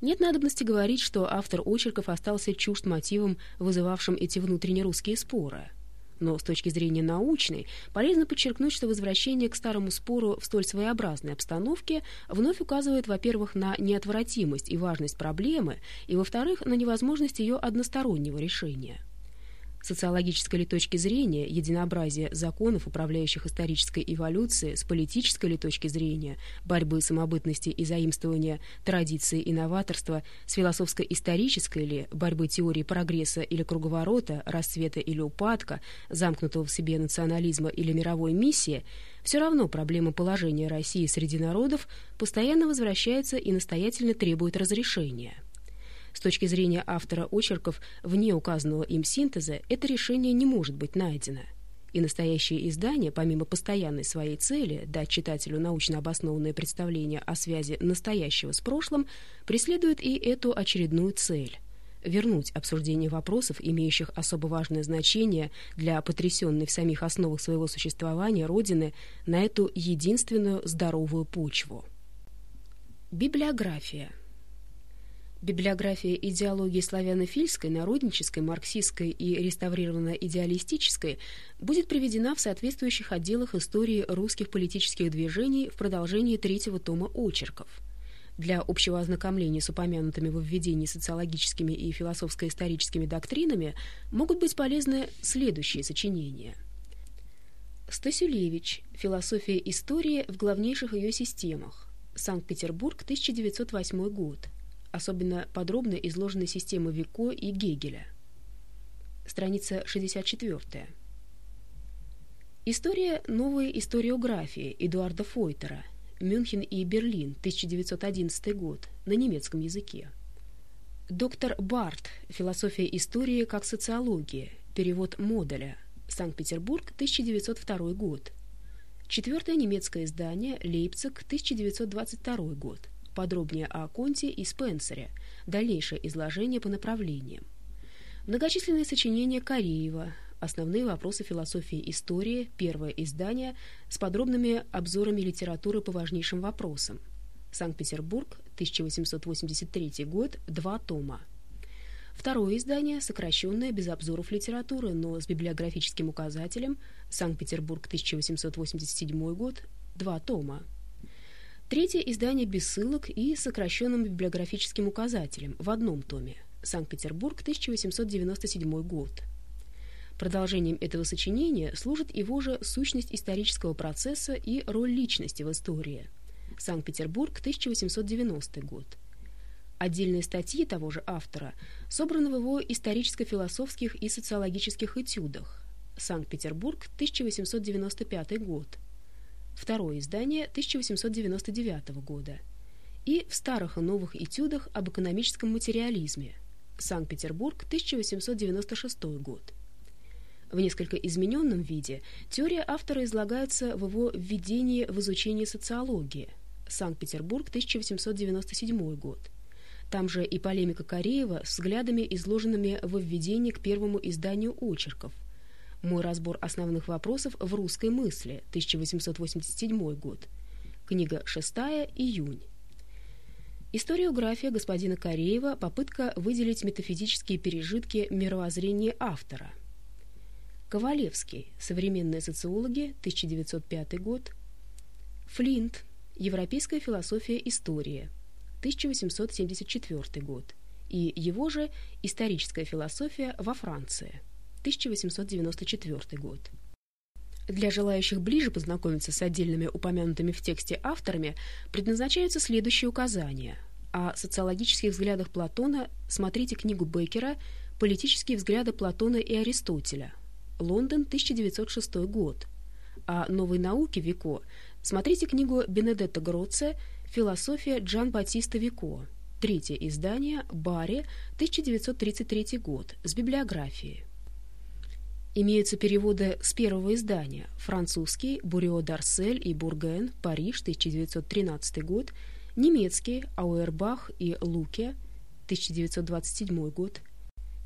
Нет надобности говорить, что автор очерков остался чужд мотивам, вызывавшим эти внутренне русские споры. Но с точки зрения научной, полезно подчеркнуть, что возвращение к старому спору в столь своеобразной обстановке вновь указывает, во-первых, на неотвратимость и важность проблемы, и, во-вторых, на невозможность ее одностороннего решения социологической ли точки зрения единообразие законов, управляющих исторической эволюцией, с политической ли точки зрения борьбы самобытности и заимствования традиции и новаторства, с философско-исторической ли борьбы теории прогресса или круговорота, расцвета или упадка, замкнутого в себе национализма или мировой миссии, все равно проблема положения России среди народов постоянно возвращается и настоятельно требует разрешения. С точки зрения автора очерков, вне указанного им синтеза, это решение не может быть найдено. И настоящее издание, помимо постоянной своей цели дать читателю научно обоснованное представление о связи настоящего с прошлым, преследует и эту очередную цель – вернуть обсуждение вопросов, имеющих особо важное значение для потрясенной в самих основах своего существования Родины, на эту единственную здоровую почву. Библиография – Библиография идеологии славянофильской, народнической, марксистской и реставрированно-идеалистической будет приведена в соответствующих отделах истории русских политических движений в продолжении третьего тома очерков. Для общего ознакомления с упомянутыми во введении социологическими и философско-историческими доктринами могут быть полезны следующие сочинения. Стасюлевич. Философия истории в главнейших ее системах. Санкт-Петербург, 1908 год особенно подробно изложены системы Вико и Гегеля. Страница 64. История новой историографии Эдуарда Фойтера «Мюнхен и Берлин, 1911 год» на немецком языке. Доктор Барт «Философия истории как социология», перевод Моделя, Санкт-Петербург, 1902 год. Четвертое немецкое издание, Лейпциг, 1922 год подробнее о Конте и Спенсере, дальнейшее изложение по направлениям. Многочисленные сочинения Кореева, основные вопросы философии истории, первое издание с подробными обзорами литературы по важнейшим вопросам. Санкт-Петербург, 1883 год, два тома. Второе издание, сокращенное, без обзоров литературы, но с библиографическим указателем, Санкт-Петербург, 1887 год, два тома. Третье издание без ссылок и сокращенным библиографическим указателем в одном томе. Санкт-Петербург, 1897 год. Продолжением этого сочинения служит его же сущность исторического процесса и роль личности в истории. Санкт-Петербург, 1890 год. Отдельные статьи того же автора собраны в его историческо-философских и социологических этюдах. Санкт-Петербург, 1895 год второе издание 1899 года, и в старых и новых этюдах об экономическом материализме, Санкт-Петербург, 1896 год. В несколько измененном виде теория автора излагается в его «Введении в изучение социологии», Санкт-Петербург, 1897 год. Там же и полемика Кореева с взглядами, изложенными во введении к первому изданию очерков – мой разбор основных вопросов в русской мысли, 1887 год. Книга 6, июнь. Историография господина Кореева, попытка выделить метафизические пережитки мировоззрения автора. Ковалевский, современные социологи, 1905 год. Флинт, европейская философия истории, 1874 год. И его же историческая философия во Франции, 1894 год. Для желающих ближе познакомиться с отдельными упомянутыми в тексте авторами предназначаются следующие указания. О социологических взглядах Платона смотрите книгу Беккера «Политические взгляды Платона и Аристотеля». Лондон, 1906 год. О новой науке Вико смотрите книгу Бенедетто Гроце «Философия Джан Батиста Вико». Третье издание «Барри», 1933 год, с библиографией. Имеются переводы с первого издания. Французский «Бурио Дарсель» и «Бурген», Париж, 1913 год. Немецкий «Ауэрбах» и «Луке», 1927 год.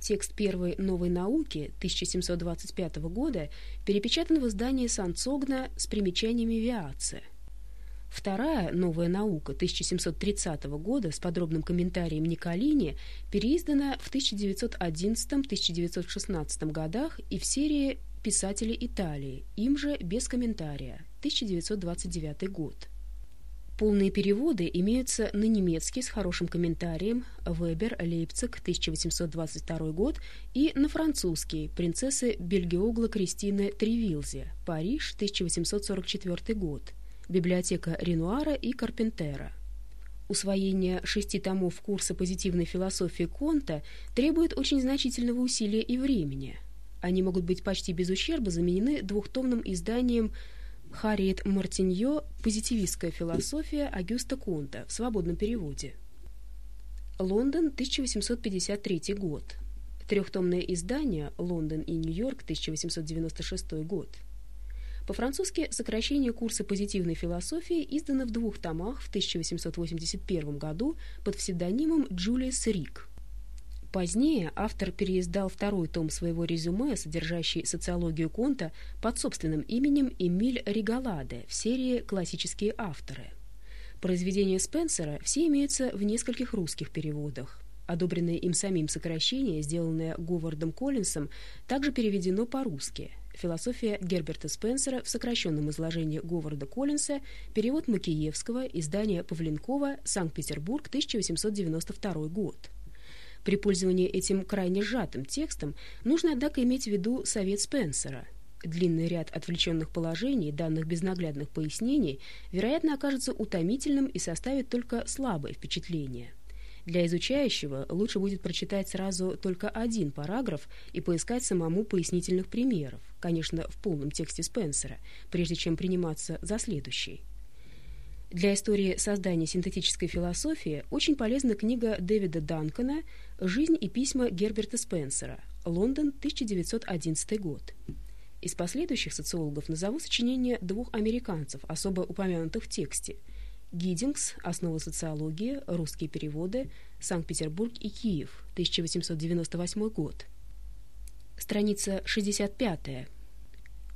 Текст первой «Новой науки» 1725 года перепечатан в издании Санцогна с примечаниями Виаце. Вторая «Новая наука» 1730 года с подробным комментарием Николини переиздана в 1911-1916 годах и в серии «Писатели Италии», им же без комментария, 1929 год. Полные переводы имеются на немецкий с хорошим комментарием Вебер, Лейпциг, 1822 год, и на французский принцессы Бельгиогла Кристины Тревилзе, Париж, 1844 год, библиотека Ренуара и Карпентера. Усвоение шести томов курса позитивной философии Конта требует очень значительного усилия и времени. Они могут быть почти без ущерба заменены двухтомным изданием Харриет Мартиньо «Позитивистская философия Агюста Конта» в свободном переводе. Лондон, 1853 год. Трехтомное издание «Лондон и Нью-Йорк, 1896 год». По-французски сокращение курса позитивной философии издано в двух томах в 1881 году под псевдонимом Джулиус Рик. Позднее автор переиздал второй том своего резюме, содержащий социологию Конта, под собственным именем Эмиль Ригаладе в серии «Классические авторы». Произведения Спенсера все имеются в нескольких русских переводах. Одобренное им самим сокращение, сделанное Говардом Коллинсом, также переведено по-русски – Философия Герберта Спенсера в сокращенном изложении Говарда Коллинса, перевод Макиевского, издание Павленкова, Санкт-Петербург, 1892 год. При пользовании этим крайне сжатым текстом нужно, однако, иметь в виду совет Спенсера. Длинный ряд отвлеченных положений, данных без наглядных пояснений, вероятно, окажется утомительным и составит только слабое впечатление. Для изучающего лучше будет прочитать сразу только один параграф и поискать самому пояснительных примеров, конечно, в полном тексте Спенсера, прежде чем приниматься за следующий. Для истории создания синтетической философии очень полезна книга Дэвида Данкона «Жизнь и письма Герберта Спенсера. Лондон, 1911 год». Из последующих социологов назову сочинения двух американцев, особо упомянутых в тексте – Гиддингс, «Основа социологии», «Русские переводы», Санкт-Петербург и Киев, 1898 год. Страница 65.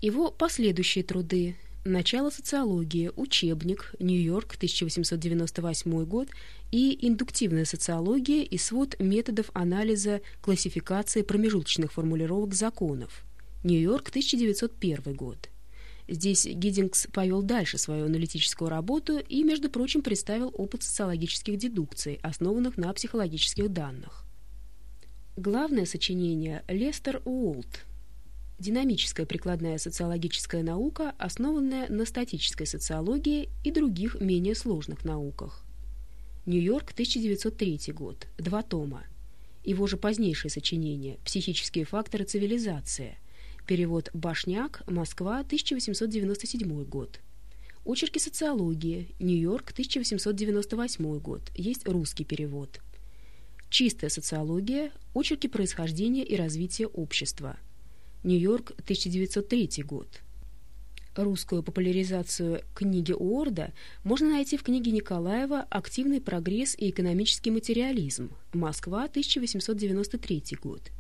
Его последующие труды «Начало социологии», «Учебник», «Нью-Йорк», 1898 год и «Индуктивная социология и свод методов анализа классификации промежуточных формулировок законов», «Нью-Йорк», 1901 год. Здесь Гиддингс повел дальше свою аналитическую работу и, между прочим, представил опыт социологических дедукций, основанных на психологических данных. Главное сочинение Лестер Уолт. Динамическая прикладная социологическая наука, основанная на статической социологии и других менее сложных науках. Нью-Йорк, 1903 год. Два тома. Его же позднейшее сочинение «Психические факторы цивилизации», Перевод «Башняк», Москва, 1897 год. Очерки социологии, Нью-Йорк, 1898 год. Есть русский перевод. Чистая социология, очерки происхождения и развития общества. Нью-Йорк, 1903 год. Русскую популяризацию книги Уорда можно найти в книге Николаева «Активный прогресс и экономический материализм. Москва, 1893 год».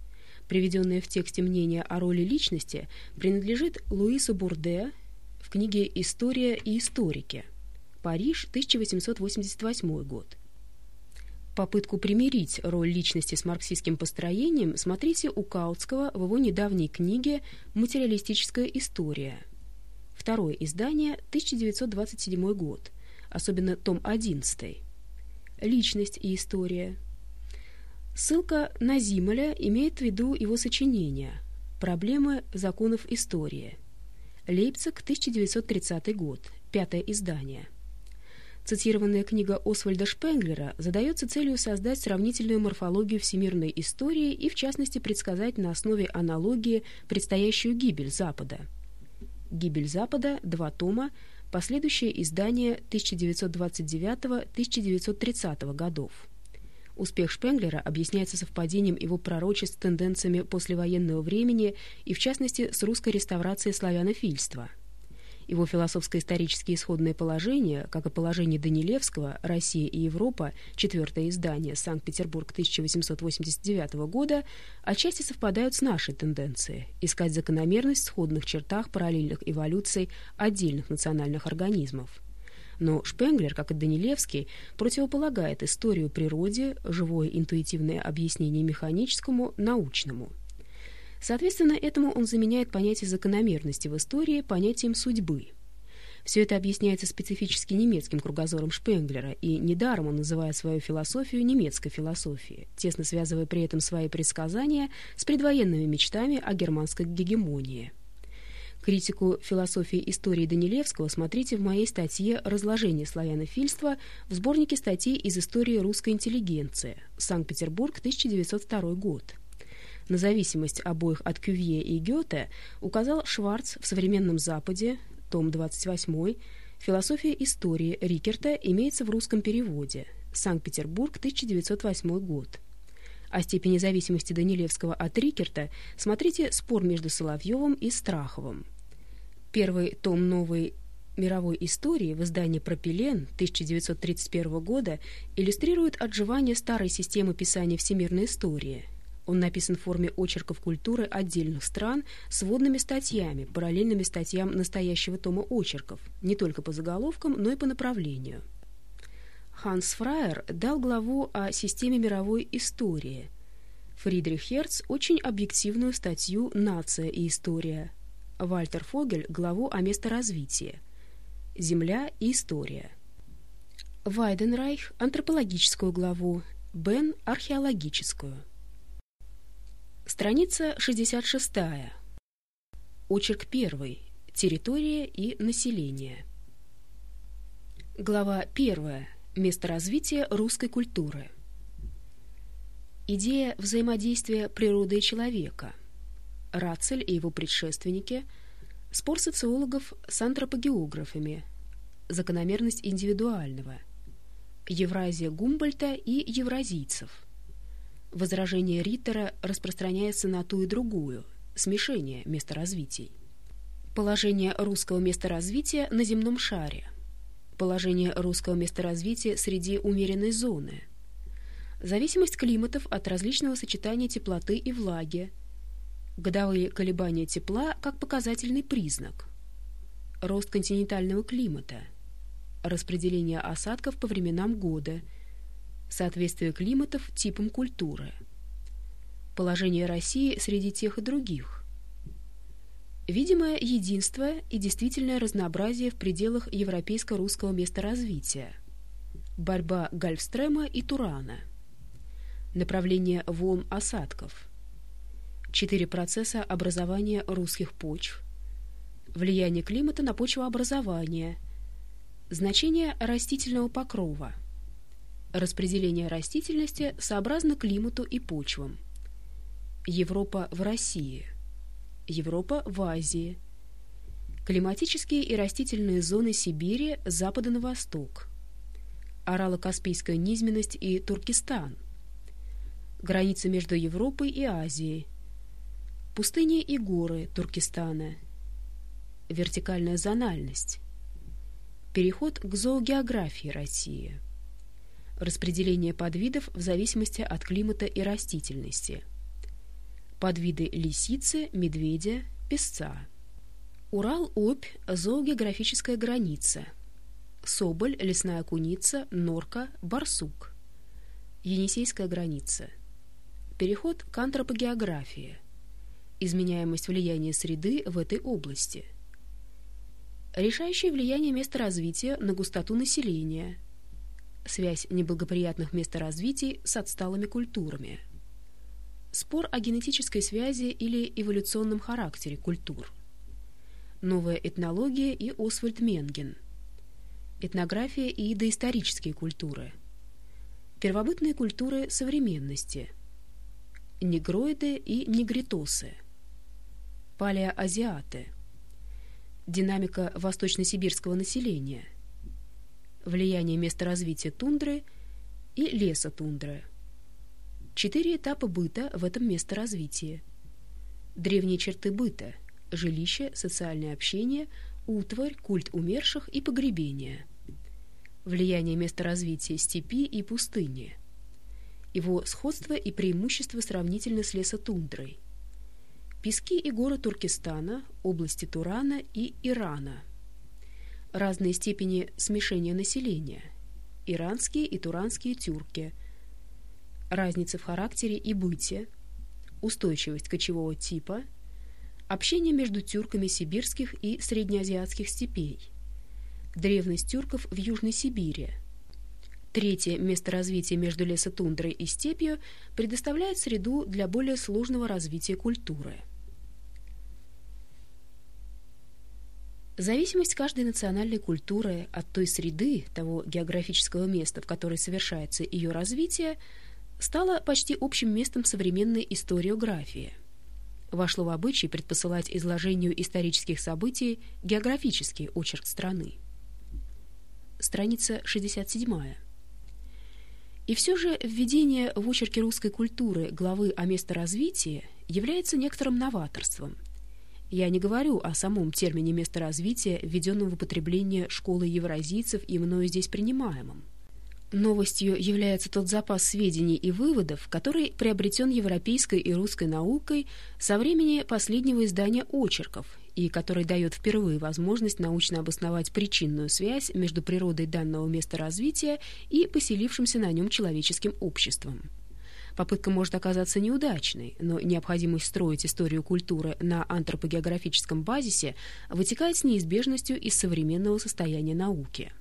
Приведенное в тексте мнение о роли личности принадлежит Луису Бурде в книге «История и историки». Париж, 1888 год. Попытку примирить роль личности с марксистским построением смотрите у Каутского в его недавней книге «Материалистическая история». Второе издание, 1927 год, особенно том 11. «Личность и история», Ссылка на Зимоля имеет в виду его сочинение «Проблемы законов истории». Лейпциг, 1930 год, пятое издание. Цитированная книга Освальда Шпенглера задается целью создать сравнительную морфологию всемирной истории и, в частности, предсказать на основе аналогии предстоящую гибель Запада. «Гибель Запада», два тома, последующее издание 1929-1930 годов. Успех Шпенглера объясняется совпадением его пророчеств с тенденциями послевоенного времени и, в частности, с русской реставрацией славянофильства. Его философско-исторические исходные положения, как и положение Данилевского «Россия и Европа», четвертое издание, Санкт-Петербург 1889 года, отчасти совпадают с нашей тенденцией – искать закономерность в сходных чертах параллельных эволюций отдельных национальных организмов – Но Шпенглер, как и Данилевский, противополагает историю природе, живое интуитивное объяснение механическому, научному. Соответственно, этому он заменяет понятие закономерности в истории понятием судьбы – все это объясняется специфически немецким кругозором Шпенглера, и недаром он называет свою философию немецкой философией, тесно связывая при этом свои предсказания с предвоенными мечтами о германской гегемонии. Критику философии истории Данилевского смотрите в моей статье «Разложение славянофильства» в сборнике статей из истории русской интеллигенции. Санкт-Петербург, 1902 год. На зависимость обоих от Кювье и Гёте указал Шварц в «Современном Западе», том 28, «Философия истории» Рикерта имеется в русском переводе. Санкт-Петербург, 1908 год. О степени зависимости Данилевского от Рикерта смотрите «Спор между Соловьевым и Страховым». Первый том новой мировой истории в издании «Пропилен» 1931 года иллюстрирует отживание старой системы писания всемирной истории – он написан в форме очерков культуры отдельных стран с водными статьями, параллельными статьям настоящего тома очерков, не только по заголовкам, но и по направлению. Ханс Фраер дал главу о системе мировой истории. Фридрих Херц – очень объективную статью «Нация и история». Вальтер Фогель – главу о месторазвитии. «Земля и история». Вайденрайх – антропологическую главу, Бен – археологическую. Страница 66. Очерк 1. Территория и население. Глава 1. Место развития русской культуры. Идея взаимодействия природы и человека. Рацель и его предшественники. Спор социологов с антропогеографами. Закономерность индивидуального. Евразия Гумбольта и евразийцев. Возражение Риттера распространяется на ту и другую, смешение месторазвитий. Положение русского месторазвития на земном шаре. Положение русского месторазвития среди умеренной зоны. Зависимость климатов от различного сочетания теплоты и влаги. Годовые колебания тепла как показательный признак. Рост континентального климата. Распределение осадков по временам года – соответствие климатов типам культуры, положение России среди тех и других, видимое единство и действительное разнообразие в пределах европейско-русского месторазвития, борьба Гольфстрема и Турана, направление волн осадков, четыре процесса образования русских почв, влияние климата на почвообразование, значение растительного покрова – Распределение растительности сообразно климату и почвам. Европа в России. Европа в Азии. Климатические и растительные зоны Сибири с запада на восток. Орало-Каспийская низменность и Туркестан. Граница между Европой и Азией. Пустыни и горы Туркестана. Вертикальная зональность. Переход к зоогеографии России распределение подвидов в зависимости от климата и растительности. Подвиды лисицы, медведя, песца. Урал-Обь – зоогеографическая граница. Соболь, лесная куница, норка, барсук. Енисейская граница. Переход к антропогеографии. Изменяемость влияния среды в этой области. Решающее влияние места развития на густоту населения – связь неблагоприятных месторазвитий с отсталыми культурами. Спор о генетической связи или эволюционном характере культур. Новая этнология и Освальд Менген. Этнография и доисторические культуры. Первобытные культуры современности. Негроиды и негритосы. Палеоазиаты. Динамика восточно-сибирского населения – влияние места развития тундры и леса тундры. Четыре этапа быта в этом месторазвитии. Древние черты быта – жилище, социальное общение, утварь, культ умерших и погребение. Влияние места развития степи и пустыни. Его сходство и преимущество сравнительно с лесотундрой. Пески и горы Туркестана, области Турана и Ирана – разные степени смешения населения, иранские и туранские тюрки, разница в характере и быте, устойчивость кочевого типа, общение между тюрками сибирских и среднеазиатских степей, древность тюрков в Южной Сибири. Третье место развития между лесотундрой и степью предоставляет среду для более сложного развития культуры – Зависимость каждой национальной культуры от той среды, того географического места, в которой совершается ее развитие, стала почти общим местом современной историографии. Вошло в обычай предпосылать изложению исторических событий географический очерк страны. Страница 67. И все же введение в очерке русской культуры главы о месторазвитии является некоторым новаторством – я не говорю о самом термине месторазвития, введенном в употребление школы евразийцев и мною здесь принимаемом. Новостью является тот запас сведений и выводов, который приобретен европейской и русской наукой со времени последнего издания очерков и который дает впервые возможность научно обосновать причинную связь между природой данного места развития и поселившимся на нем человеческим обществом. Попытка может оказаться неудачной, но необходимость строить историю культуры на антропогеографическом базисе вытекает с неизбежностью из современного состояния науки.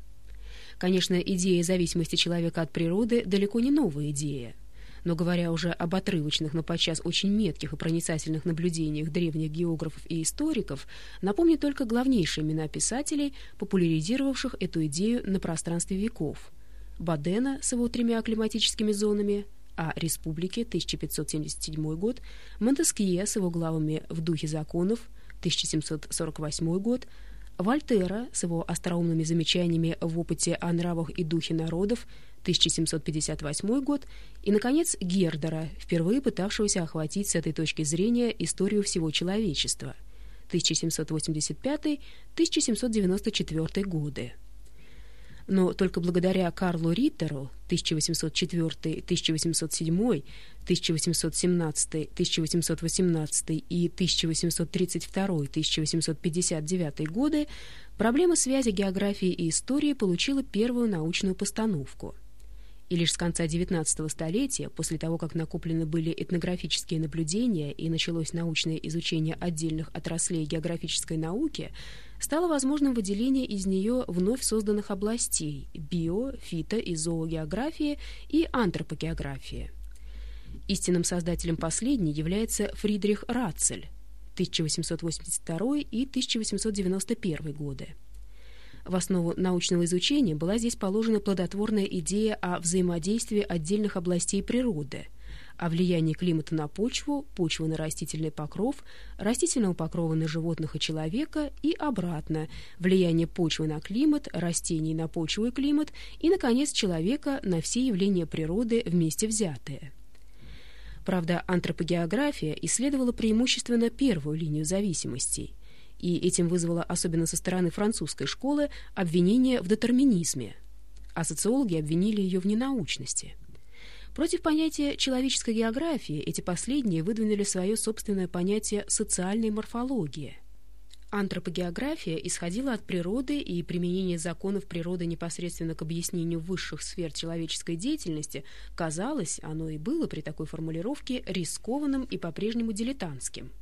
Конечно, идея зависимости человека от природы далеко не новая идея. Но говоря уже об отрывочных, но подчас очень метких и проницательных наблюдениях древних географов и историков, напомню только главнейшие имена писателей, популяризировавших эту идею на пространстве веков. Бадена с его тремя климатическими зонами – о республике 1577 год, Монтескье с его главами «В духе законов» 1748 год, Вольтера с его остроумными замечаниями в опыте о нравах и духе народов 1758 год и, наконец, Гердера, впервые пытавшегося охватить с этой точки зрения историю всего человечества 1785-1794 годы но только благодаря Карлу Риттеру 1804, 1807, 1817, 1818 и 1832-1859 годы проблема связи географии и истории получила первую научную постановку – и лишь с конца XIX столетия, после того, как накоплены были этнографические наблюдения и началось научное изучение отдельных отраслей географической науки, стало возможным выделение из нее вновь созданных областей – био-, фито- и зоогеографии и антропогеографии. Истинным создателем последней является Фридрих Рацель 1882 и 1891 годы. В основу научного изучения была здесь положена плодотворная идея о взаимодействии отдельных областей природы, о влиянии климата на почву, почвы на растительный покров, растительного покрова на животных и человека и обратно, влияние почвы на климат, растений на почву и климат и, наконец, человека на все явления природы вместе взятые. Правда, антропогеография исследовала преимущественно первую линию зависимостей, и этим вызвало, особенно со стороны французской школы, обвинение в детерминизме, а социологи обвинили ее в ненаучности. Против понятия человеческой географии эти последние выдвинули свое собственное понятие социальной морфологии. Антропогеография исходила от природы, и применение законов природы непосредственно к объяснению высших сфер человеческой деятельности казалось, оно и было при такой формулировке, рискованным и по-прежнему дилетантским –